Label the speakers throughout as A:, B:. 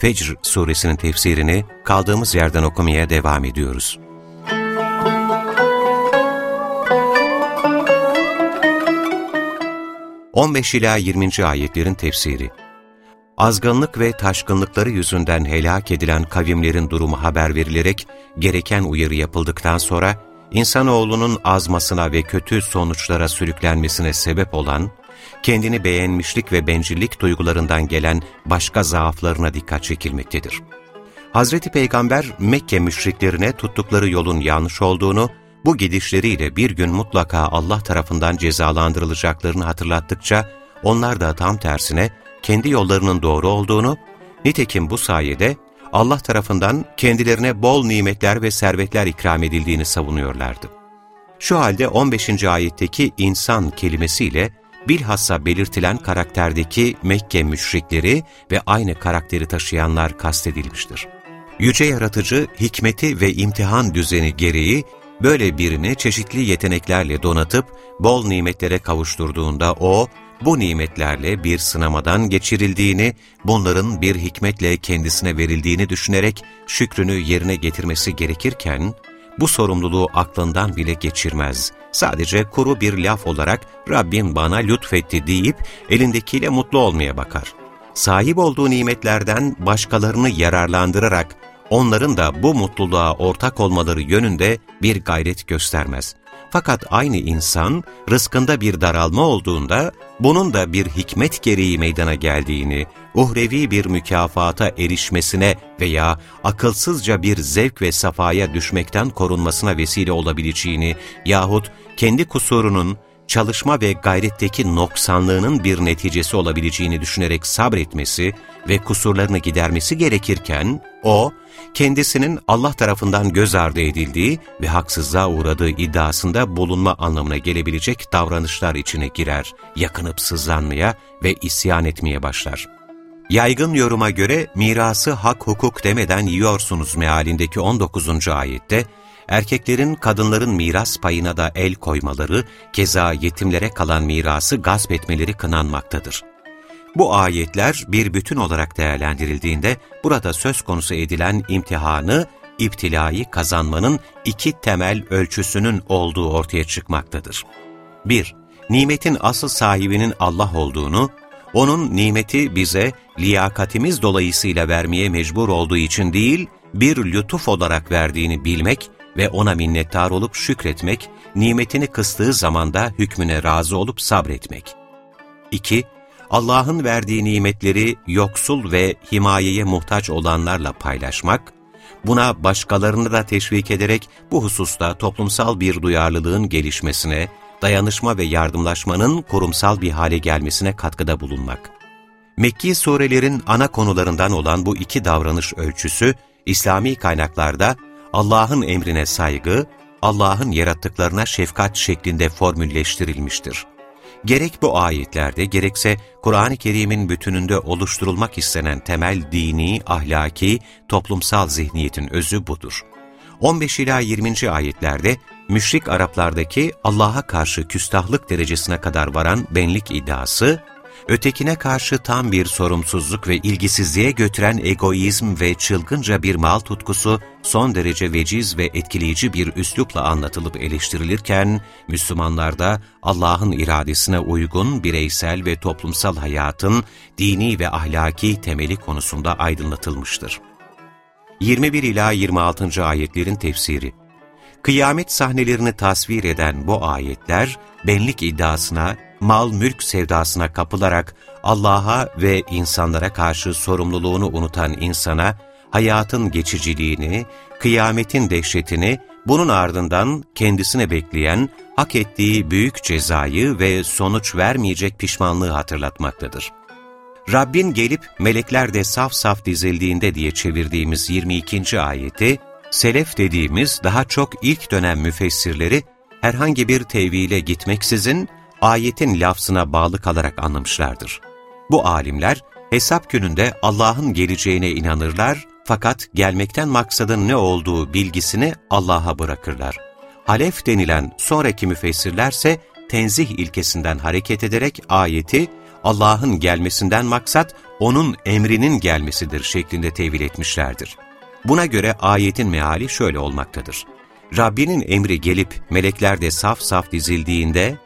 A: Fecr suresinin tefsirini kaldığımız yerden okumaya devam ediyoruz. ...15 ila 20. ayetlerin tefsiri Azgınlık ve taşkınlıkları yüzünden helak edilen kavimlerin durumu haber verilerek gereken uyarı yapıldıktan sonra insanoğlunun azmasına ve kötü sonuçlara sürüklenmesine sebep olan, kendini beğenmişlik ve bencillik duygularından gelen başka zaaflarına dikkat çekilmektedir. Hazreti Peygamber Mekke müşriklerine tuttukları yolun yanlış olduğunu, bu gidişleriyle bir gün mutlaka Allah tarafından cezalandırılacaklarını hatırlattıkça, onlar da tam tersine kendi yollarının doğru olduğunu, nitekim bu sayede Allah tarafından kendilerine bol nimetler ve servetler ikram edildiğini savunuyorlardı. Şu halde 15. ayetteki insan kelimesiyle bilhassa belirtilen karakterdeki Mekke müşrikleri ve aynı karakteri taşıyanlar kastedilmiştir. Yüce Yaratıcı, hikmeti ve imtihan düzeni gereği böyle birini çeşitli yeteneklerle donatıp bol nimetlere kavuşturduğunda o, bu nimetlerle bir sınamadan geçirildiğini, bunların bir hikmetle kendisine verildiğini düşünerek şükrünü yerine getirmesi gerekirken, bu sorumluluğu aklından bile geçirmez. Sadece kuru bir laf olarak Rabbim bana lütfetti deyip elindekiyle mutlu olmaya bakar. Sahip olduğu nimetlerden başkalarını yararlandırarak onların da bu mutluluğa ortak olmaları yönünde bir gayret göstermez. Fakat aynı insan rızkında bir daralma olduğunda bunun da bir hikmet gereği meydana geldiğini, uhrevi bir mükafata erişmesine veya akılsızca bir zevk ve safaya düşmekten korunmasına vesile olabileceğini yahut kendi kusurunun çalışma ve gayretteki noksanlığının bir neticesi olabileceğini düşünerek sabretmesi ve kusurlarını gidermesi gerekirken, o, kendisinin Allah tarafından göz ardı edildiği ve haksızlığa uğradığı iddiasında bulunma anlamına gelebilecek davranışlar içine girer, yakınıp sızlanmaya ve isyan etmeye başlar. Yaygın yoruma göre mirası hak hukuk demeden yiyorsunuz mealindeki 19. ayette, erkeklerin kadınların miras payına da el koymaları, keza yetimlere kalan mirası gasp etmeleri kınanmaktadır. Bu ayetler bir bütün olarak değerlendirildiğinde burada söz konusu edilen imtihanı, iptilayı kazanmanın iki temel ölçüsünün olduğu ortaya çıkmaktadır. 1. Nimetin asıl sahibinin Allah olduğunu, onun nimeti bize liyakatimiz dolayısıyla vermeye mecbur olduğu için değil, bir lütuf olarak verdiğini bilmek ve ona minnettar olup şükretmek, nimetini kıstığı zamanda hükmüne razı olup sabretmek. 2. Allah'ın verdiği nimetleri yoksul ve himayeye muhtaç olanlarla paylaşmak, buna başkalarını da teşvik ederek bu hususta toplumsal bir duyarlılığın gelişmesine, dayanışma ve yardımlaşmanın kurumsal bir hale gelmesine katkıda bulunmak. Mekki surelerin ana konularından olan bu iki davranış ölçüsü, İslami kaynaklarda Allah'ın emrine saygı, Allah'ın yarattıklarına şefkat şeklinde formülleştirilmiştir. Gerek bu ayetlerde gerekse Kur'an-ı Kerim'in bütününde oluşturulmak istenen temel dini, ahlaki, toplumsal zihniyetin özü budur. 15 ila 20. ayetlerde müşrik Araplardaki Allah'a karşı küstahlık derecesine kadar varan benlik iddiası, ötekine karşı tam bir sorumsuzluk ve ilgisizliğe götüren egoizm ve çılgınca bir mal tutkusu son derece veciz ve etkileyici bir üslupla anlatılıp eleştirilirken, Müslümanlarda Allah'ın iradesine uygun bireysel ve toplumsal hayatın dini ve ahlaki temeli konusunda aydınlatılmıştır. 21 ila 26. ayetlerin tefsiri Kıyamet sahnelerini tasvir eden bu ayetler, benlik iddiasına, mal mülk sevdasına kapılarak Allah'a ve insanlara karşı sorumluluğunu unutan insana, hayatın geçiciliğini, kıyametin dehşetini, bunun ardından kendisine bekleyen, hak ettiği büyük cezayı ve sonuç vermeyecek pişmanlığı hatırlatmaktadır. Rabbin gelip melekler de saf saf dizildiğinde diye çevirdiğimiz 22. ayeti, selef dediğimiz daha çok ilk dönem müfessirleri herhangi bir tevhile gitmeksizin ayetin lafzına bağlı kalarak anlamışlardır. Bu alimler hesap gününde Allah'ın geleceğine inanırlar fakat gelmekten maksadın ne olduğu bilgisini Allah'a bırakırlar. Halef denilen sonraki müfessirlerse tenzih ilkesinden hareket ederek ayeti Allah'ın gelmesinden maksat O'nun emrinin gelmesidir şeklinde tevil etmişlerdir. Buna göre ayetin meali şöyle olmaktadır. Rabbinin emri gelip melekler de saf saf dizildiğinde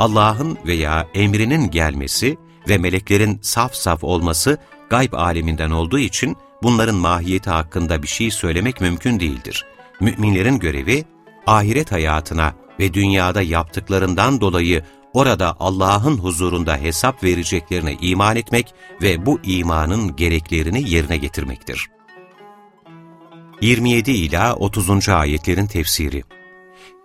A: Allah'ın veya emrinin gelmesi ve meleklerin saf saf olması gayb aleminden olduğu için bunların mahiyeti hakkında bir şey söylemek mümkün değildir. Müminlerin görevi ahiret hayatına ve dünyada yaptıklarından dolayı orada Allah'ın huzurunda hesap vereceklerine iman etmek ve bu imanın gereklerini yerine getirmektir. 27 ila 30. ayetlerin tefsiri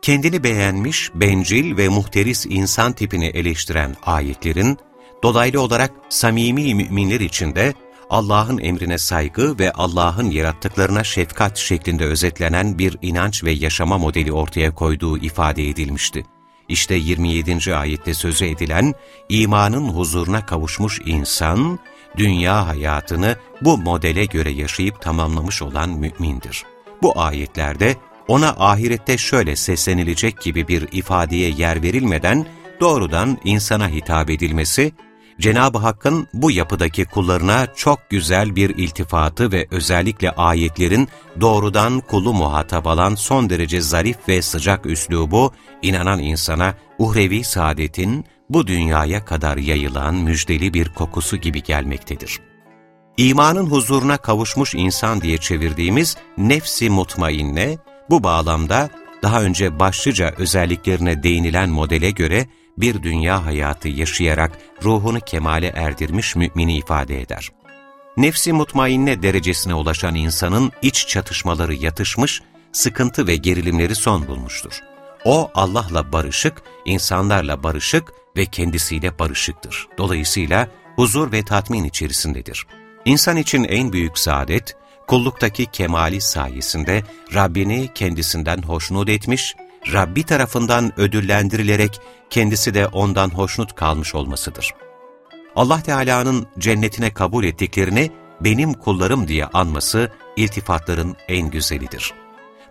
A: Kendini beğenmiş, bencil ve muhteris insan tipini eleştiren ayetlerin, dolaylı olarak samimi müminler içinde Allah'ın emrine saygı ve Allah'ın yarattıklarına şefkat şeklinde özetlenen bir inanç ve yaşama modeli ortaya koyduğu ifade edilmişti. İşte 27. ayette sözü edilen imanın huzuruna kavuşmuş insan, dünya hayatını bu modele göre yaşayıp tamamlamış olan mümindir. Bu ayetlerde ona ahirette şöyle seslenilecek gibi bir ifadeye yer verilmeden doğrudan insana hitap edilmesi, Cenab-ı Hakk'ın bu yapıdaki kullarına çok güzel bir iltifatı ve özellikle ayetlerin doğrudan kulu muhatap alan son derece zarif ve sıcak üslubu, inanan insana uhrevi saadetin bu dünyaya kadar yayılan müjdeli bir kokusu gibi gelmektedir. İmanın huzuruna kavuşmuş insan diye çevirdiğimiz nefsi mutmainne, bu bağlamda daha önce başlıca özelliklerine değinilen modele göre bir dünya hayatı yaşayarak ruhunu kemale erdirmiş mümini ifade eder. Nefsi mutmainne derecesine ulaşan insanın iç çatışmaları yatışmış, sıkıntı ve gerilimleri son bulmuştur. O Allah'la barışık, insanlarla barışık ve kendisiyle barışıktır. Dolayısıyla huzur ve tatmin içerisindedir. İnsan için en büyük saadet, kulluktaki kemali sayesinde Rabbini kendisinden hoşnut etmiş, Rabbi tarafından ödüllendirilerek kendisi de ondan hoşnut kalmış olmasıdır. Allah Teala'nın cennetine kabul ettiklerini benim kullarım diye anması iltifatların en güzelidir.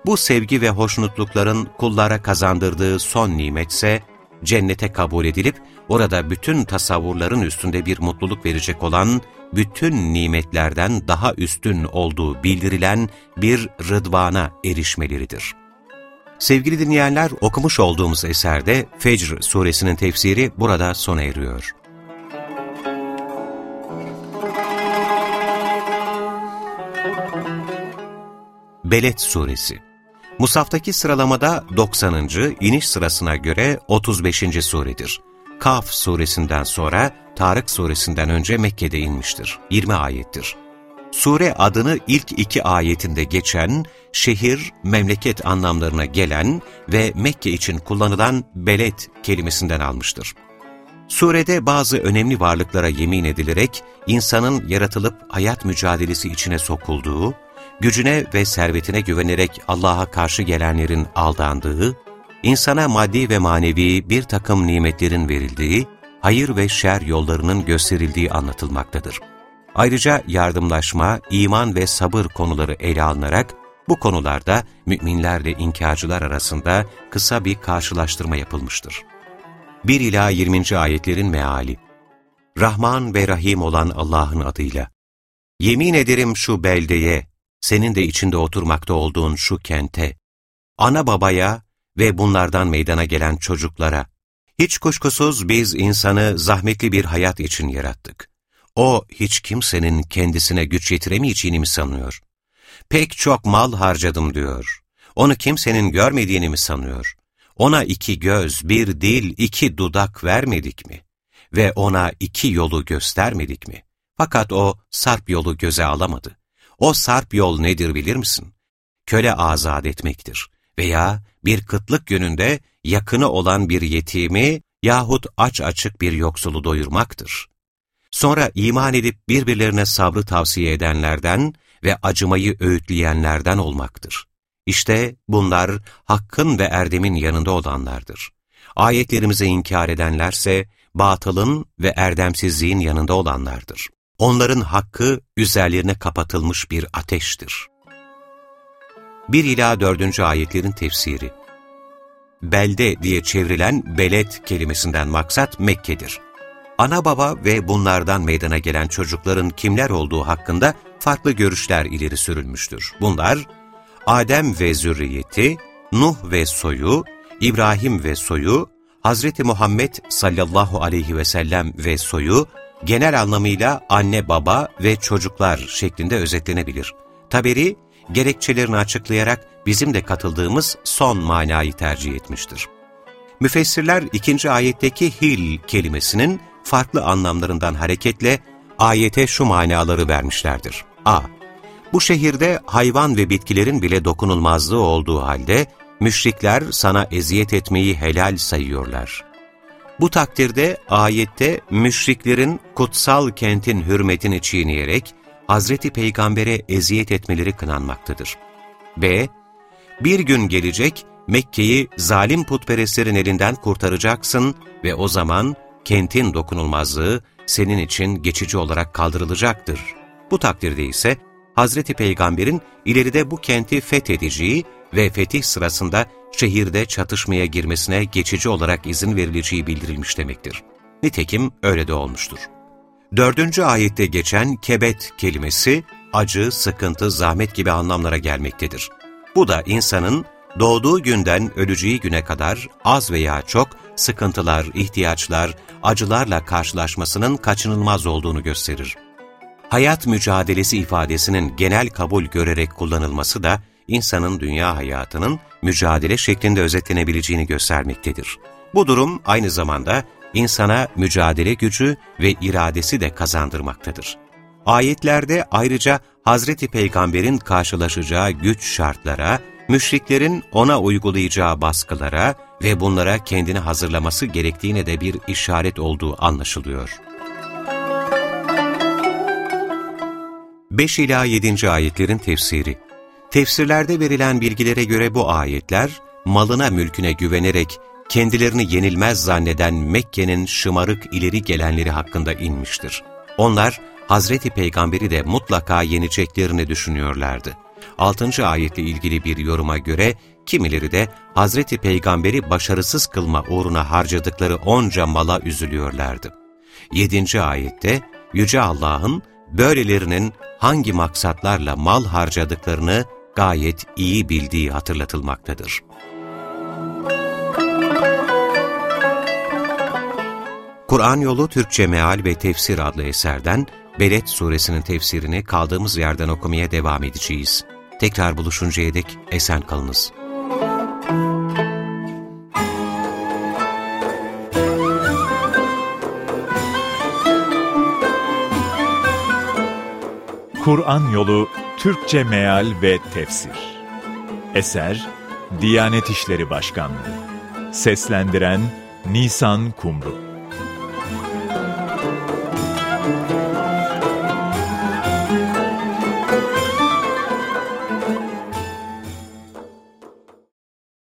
A: Bu sevgi ve hoşnutlukların kullara kazandırdığı son nimetse cennete kabul edilip orada bütün tasavvurların üstünde bir mutluluk verecek olan bütün nimetlerden daha üstün olduğu bildirilen bir rıdvana erişmeleridir. Sevgili dinleyenler, okumuş olduğumuz eserde Fecr suresinin tefsiri burada sona eriyor. Beled suresi Musaftaki sıralamada 90. iniş sırasına göre 35. suredir. Kaf suresinden sonra Tarık suresinden önce Mekke'de inmiştir. 20 ayettir. Sure adını ilk iki ayetinde geçen, şehir, memleket anlamlarına gelen ve Mekke için kullanılan beled kelimesinden almıştır. Surede bazı önemli varlıklara yemin edilerek insanın yaratılıp hayat mücadelesi içine sokulduğu, gücüne ve servetine güvenerek Allah'a karşı gelenlerin aldandığı, insana maddi ve manevi bir takım nimetlerin verildiği, hayır ve şer yollarının gösterildiği anlatılmaktadır. Ayrıca yardımlaşma, iman ve sabır konuları ele alınarak, bu konularda müminlerle inkarcılar arasında kısa bir karşılaştırma yapılmıştır. 1 ila 20. ayetlerin meali Rahman ve Rahim olan Allah'ın adıyla. Yemin ederim şu beldeye, senin de içinde oturmakta olduğun şu kente, ana babaya ve bunlardan meydana gelen çocuklara, hiç kuşkusuz biz insanı zahmetli bir hayat için yarattık. O hiç kimsenin kendisine güç yetiremeyeceğini mi sanıyor? Pek çok mal harcadım diyor. Onu kimsenin görmediğini mi sanıyor? Ona iki göz, bir dil, iki dudak vermedik mi? Ve ona iki yolu göstermedik mi? Fakat o sarp yolu göze alamadı. O sarp yol nedir bilir misin? Köle azat etmektir. Veya bir kıtlık gününde yakını olan bir yetimi yahut aç açık bir yoksulu doyurmaktır. Sonra iman edip birbirlerine sabrı tavsiye edenlerden ve acımayı öğütleyenlerden olmaktır. İşte bunlar hakkın ve erdemin yanında olanlardır. Ayetlerimizi inkar edenlerse batılın ve erdemsizliğin yanında olanlardır. Onların hakkı üzerlerine kapatılmış bir ateştir. 1 ila 4. ayetlerin tefsiri Belde diye çevrilen belet kelimesinden maksat Mekke'dir. Ana baba ve bunlardan meydana gelen çocukların kimler olduğu hakkında farklı görüşler ileri sürülmüştür. Bunlar, Adem ve zürriyeti, Nuh ve soyu, İbrahim ve soyu, Hazreti Muhammed sallallahu aleyhi ve sellem ve soyu, genel anlamıyla anne baba ve çocuklar şeklinde özetlenebilir. Taberi, gerekçelerini açıklayarak bizim de katıldığımız son manayı tercih etmiştir. Müfessirler ikinci ayetteki hil kelimesinin farklı anlamlarından hareketle ayete şu manaları vermişlerdir. a. Bu şehirde hayvan ve bitkilerin bile dokunulmazlığı olduğu halde müşrikler sana eziyet etmeyi helal sayıyorlar. Bu takdirde ayette müşriklerin kutsal kentin hürmetini çiğneyerek Hazreti Peygamber'e eziyet etmeleri kınanmaktadır. B. Bir gün gelecek, Mekke'yi zalim putperestlerin elinden kurtaracaksın ve o zaman kentin dokunulmazlığı senin için geçici olarak kaldırılacaktır. Bu takdirde ise Hazreti Peygamber'in ileride bu kenti fethedeceği ve fetih sırasında şehirde çatışmaya girmesine geçici olarak izin verileceği bildirilmiş demektir. Nitekim öyle de olmuştur. Dördüncü ayette geçen kebet kelimesi, acı, sıkıntı, zahmet gibi anlamlara gelmektedir. Bu da insanın doğduğu günden öleceği güne kadar az veya çok sıkıntılar, ihtiyaçlar, acılarla karşılaşmasının kaçınılmaz olduğunu gösterir. Hayat mücadelesi ifadesinin genel kabul görerek kullanılması da insanın dünya hayatının mücadele şeklinde özetlenebileceğini göstermektedir. Bu durum aynı zamanda insana mücadele gücü ve iradesi de kazandırmaktadır. Ayetlerde ayrıca Hazreti Peygamber'in karşılaşacağı güç şartlara, müşriklerin ona uygulayacağı baskılara ve bunlara kendini hazırlaması gerektiğine de bir işaret olduğu anlaşılıyor. 5 ila 7. ayetlerin tefsiri Tefsirlerde verilen bilgilere göre bu ayetler, malına mülküne güvenerek kendilerini yenilmez zanneden Mekke'nin şımarık ileri gelenleri hakkında inmiştir. Onlar, Hazreti Peygamber'i de mutlaka yeneceklerini düşünüyorlardı. 6. ayetle ilgili bir yoruma göre, kimileri de Hazreti Peygamber'i başarısız kılma uğruna harcadıkları onca mala üzülüyorlardı. 7. ayette, Yüce Allah'ın böylelerinin hangi maksatlarla mal harcadıklarını gayet iyi bildiği hatırlatılmaktadır. Kur'an Yolu Türkçe Meal ve Tefsir adlı eserden Beled suresinin tefsirini kaldığımız yerden okumaya devam edeceğiz. Tekrar buluşuncaya dek esen kalınız.
B: Kur'an Yolu Türkçe Meal ve Tefsir Eser Diyanet İşleri Başkanlığı Seslendiren Nisan Kumru